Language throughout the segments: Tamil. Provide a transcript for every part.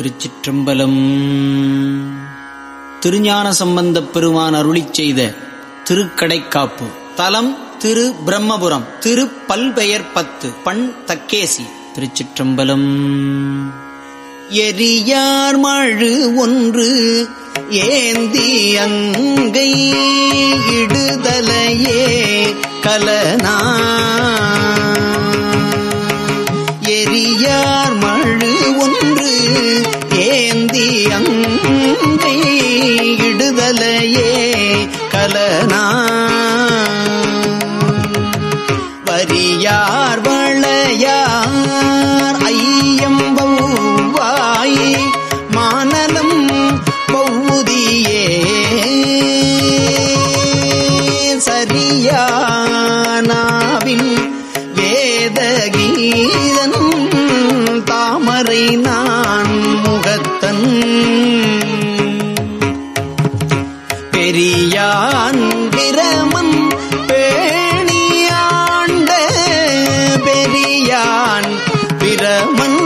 திருச்சிற்றம்பலம். திருஞான சம்பந்தப் பெருமான் அருளி செய்த திருக்கடைக்காப்பு. தலம் திரு பிரம்மபுரம் திரு பல்பெயர் பத்து பண் தக்கேசி திருச்சிற்றம்பலம். எரியார் மழு ஒன்று ஏந்தி அங்கை இடுதலையே கலனா. அங்கை இடுதலையே கலனா. வரியார் வளையார் பெரியான் பிரமன்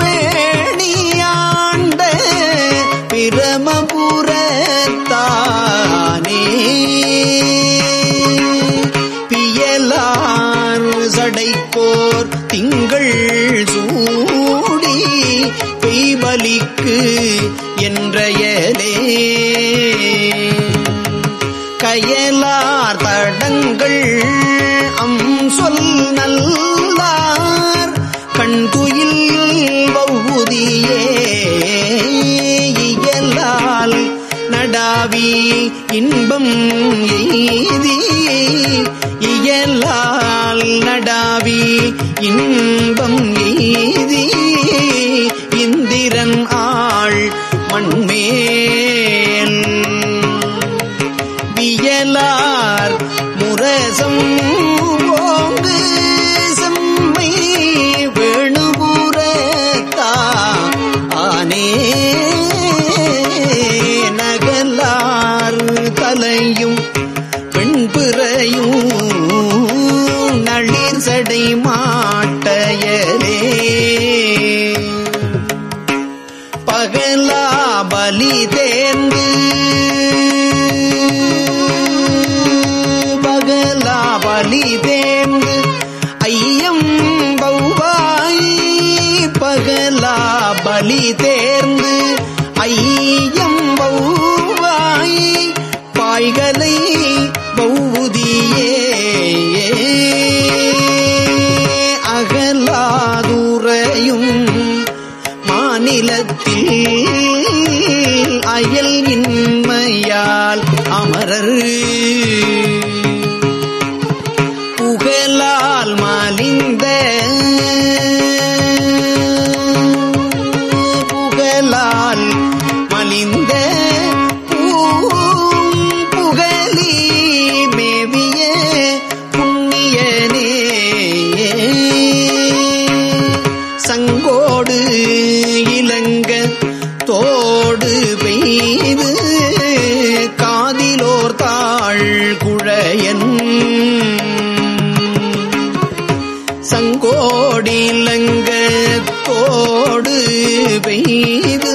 பேணியாண்ட பிரமபுரத்தானே. பியலார் சடைக்கோர் திங்கள் சூடி பெய்பலிக்கு என்றயலே. கயலார் தடங்கள் அம் சொல் நல்ல இன்பம் எய்தி இயலால் நடாவி இன்பம் எய்தி இந்திரன் ஆள் மண்மே மாட்டையரே. பகலா பலி தேர்ந்து பகலா பலி தேர்ந்து ஐயம் பௌவாய் பகலா பலி தேர்ந்து. ஐயம் பௌவாய் பாய்களை சங்கோடிலங்க தோடு பெய்து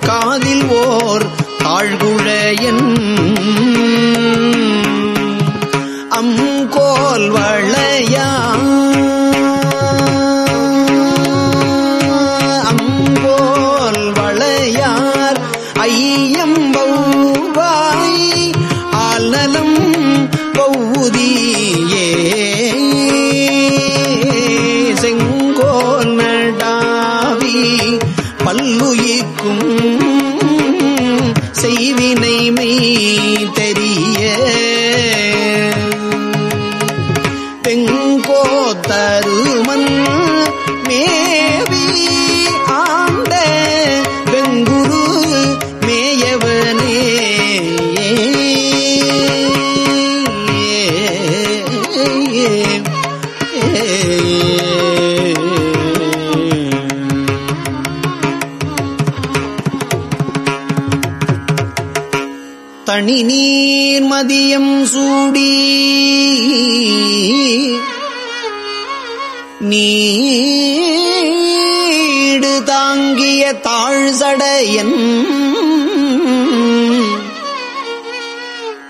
காதில் ஓர் தாழ்குழையன் அங்கோல் வளையா. அங்கோல் வளையார். ஐயம்பௌ தாழ்சடையன்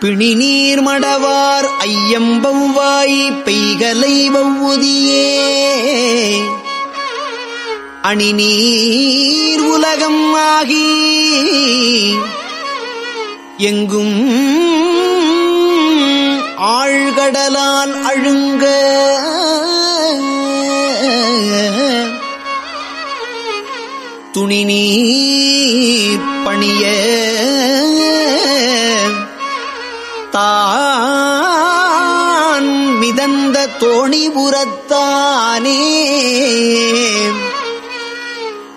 பிணிநீர் மடவார் ஐயம்பவ்வாய் பெய்கலை வவ்வுதியே அணிநீர் உலகம் ஆகி எங்கும் ஆழ்கடலால் அழுங்க. துணி நீர் பணிய தான் மிதந்த தோணிபுரத்தானே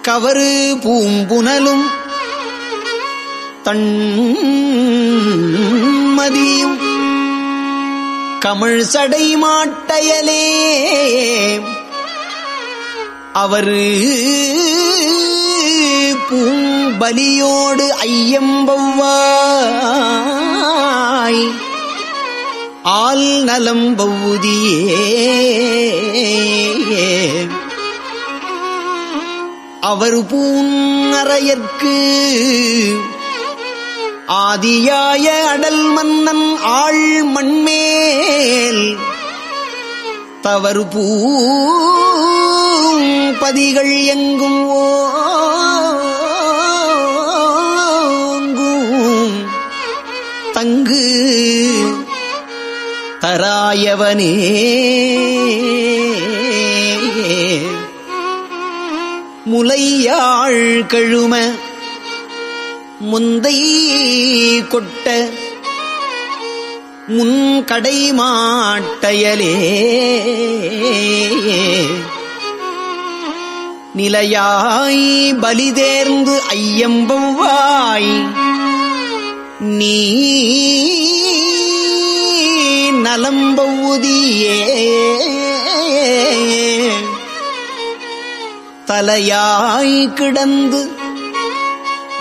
கவரு பூம்புனலும் தன்மதியும். கமிழ் சடை மாட்டையலே. அவரு பூம்பலியோடு ஐயம்பவ்வாய் ஆல் நலம் பவுதியே அவர் பூநறையற்கு ஆதியாய அடல் மன்னன் ஆள் மண்மேல் தவறு பூ பதிகள் எங்கும் ஓ தராயவனே முலையாள் கழும முந்தை கொட்ட முன்கடை மாட்டயலே. நிலையாய் பலிதேர்ந்து ஐயம்பவாய் நீ நலம்பவுதியே. தலையாய் கிடந்து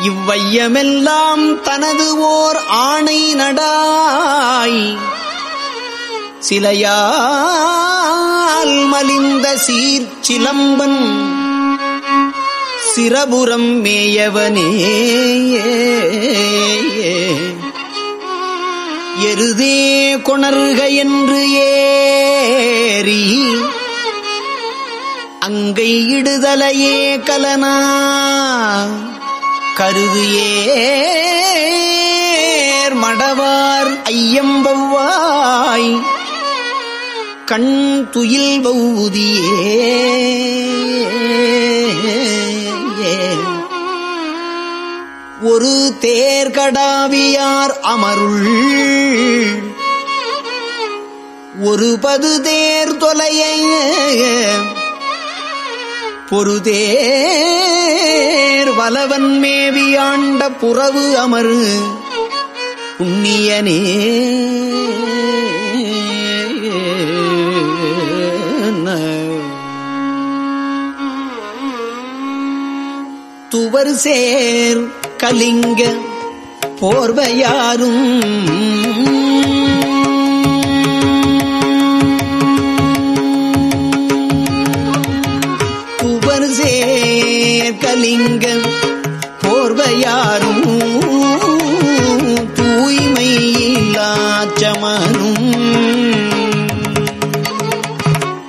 இவ்வையமெல்லாம் தனது ஓர் ஆணை நடாய். சிலையால் மலிந்த சீர்ச்சிலம்பன் சிரபுரம் மேயவனே. எருதே கொணர்க என்று ஏறி அங்கை இடுதலையே கலனா கருது ஏர் மடவார் ஐயம்பவ்வாய் கண் துயில் வௌதியே. ஒரு தேர்கடாவியார் அமருள். ஒரு பது தேர் தொலைய பொருதேர் வலவன் மேவியாண்ட புறவு அமரு. புண்ணியனே. துவர் சேர் கலிங்க போர்வையாரும். துவர் சேர் கலிங்க போர்வையாரும். தூய்மையிலாச்சமனும்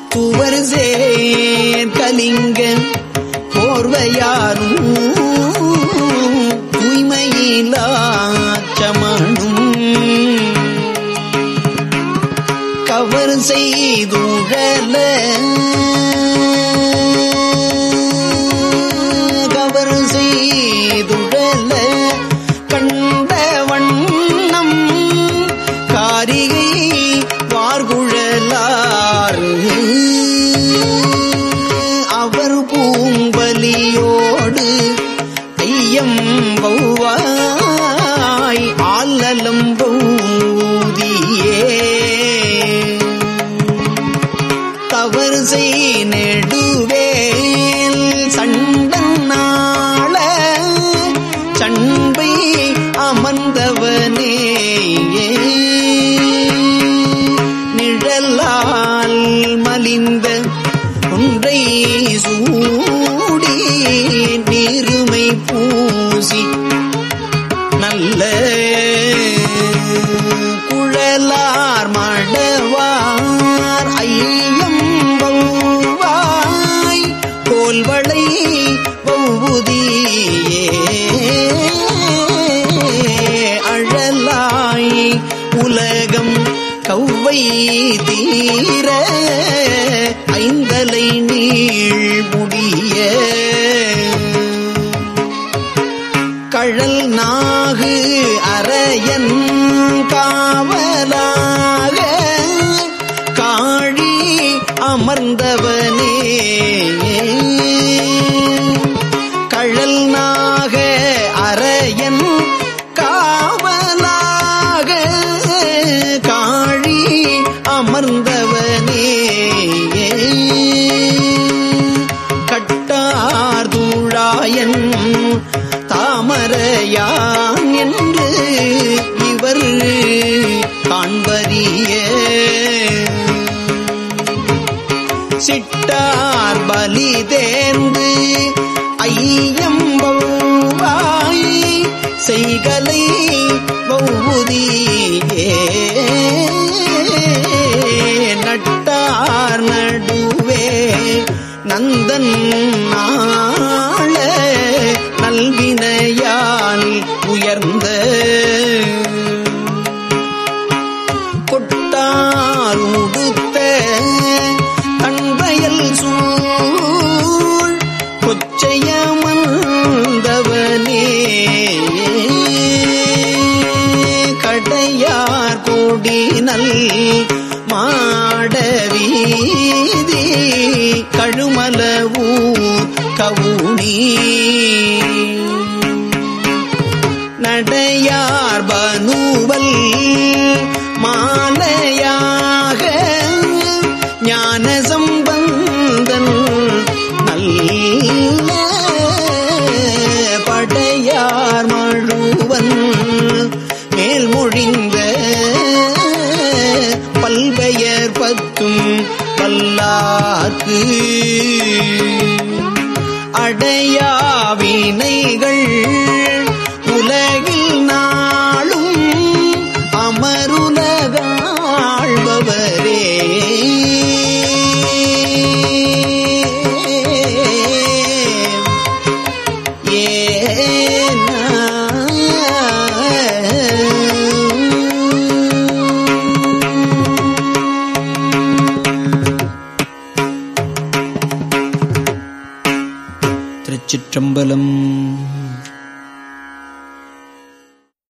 துவர் சேர் கலிங்க போர்வையாரும். அமர்ந்தவனே நிழலால் மலிந்த ஒன்றை சூடி நீருமை பூசி நல்ல குழலார் மடவார் ஐயம் வௌவாய் கோல்வளை தாமரையான் என்று இவர் காண்பறிய. சிட்டார் பலி தேர்ந்து ஐயம்பௌவாய் செய்கலை வௌதியே நட்டார் நடுவே நந்தன் நான் கடையார் கோடினல் மாடவீதி கழுமலவூ கவுனி. நடையார் பனுவல் மாலையார்